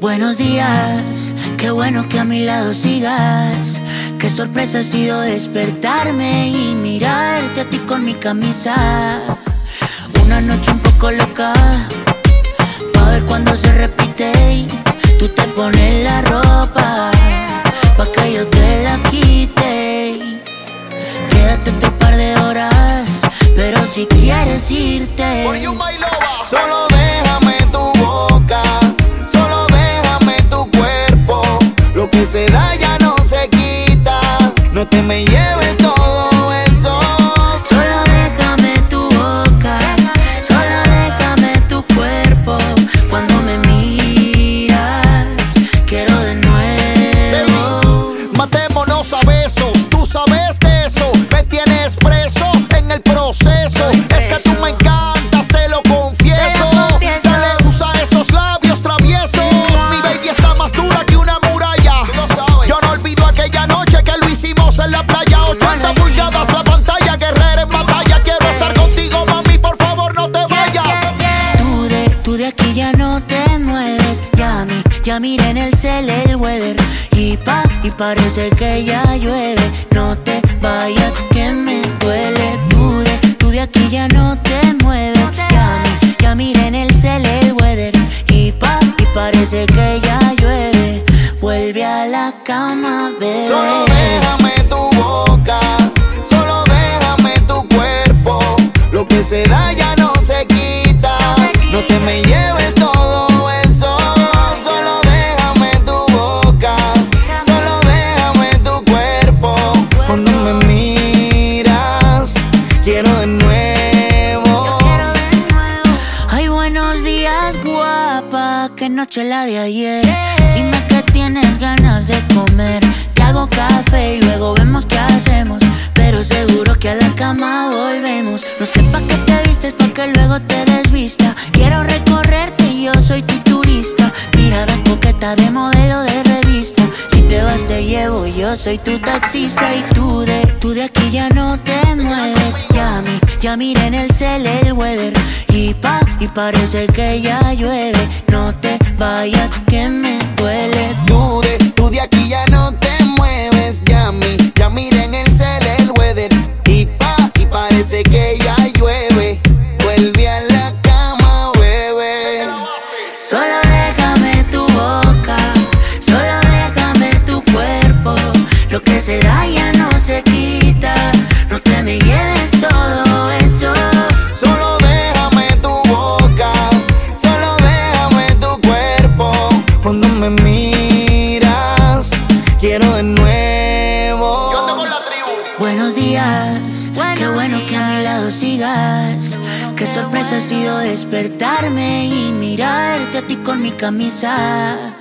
Buenos días, qué bueno que a mi lado sigas. Qué sorpresa ha sido despertarme y mirarte a ti con mi camisa. Una noche un poco loca, pa' ver cuando se repite. Tú te pones la ropa, pa' que yo te la quite. Quédate otro par de horas, pero si quieres irte. Solo A besos, tú sabes de eso. Me tienes preso en el proceso. Es que tú me encantas, te lo confieso. Dale, usa esos labios traviesos. Mi baby está más dura que una muralla. Yo no olvido aquella noche que lo hicimos en la playa. 80 pulgadas la pantalla, guerrera en batalla. Quiero estar contigo, mami, por favor no te vayas. Tú de, tú de aquí ya no te mueves. Ya mi, ya miré en el cel el weather. Y pa, y parece que ya llueve. No te vayas que me duele. Tú de, tú de aquí ya no te mueves. Ya ya miré en el cel el weather. Y pa, y parece que ya llueve. Vuelve a la cama, bebé. Solo déjame tu boca, solo déjame tu cuerpo. Lo que se da guapa. Qué noche la de ayer. Dime que tienes ganas de comer. Te hago café y luego vemos qué hacemos. Pero seguro que a la cama volvemos. No sé pa' qué te vistes, pa' que luego te desvista. Quiero recorrerte y yo soy tu turista. Mirada coqueta de modelo de revista. Si te vas, te llevo, yo soy tu taxista. Y tú de, tú de aquí ya no te mueves. Ya mi, ya miré en el cel el weather. Y pa, y parece que ya llueve. No te vayas que me duele. Tú de, tú de aquí ya no te mueves, ya mi, ya miren el cel, el weather. Y pa, y parece que ya llueve. Vuelve a la cama, bebé. Solo déjame tu boca, solo déjame tu cuerpo. Lo que será ya miras, quiero de nuevo. Yo con la tribu. Buenos días, qué bueno que a mi lado sigas. Qué sorpresa ha sido despertarme y mirarte a ti con mi camisa.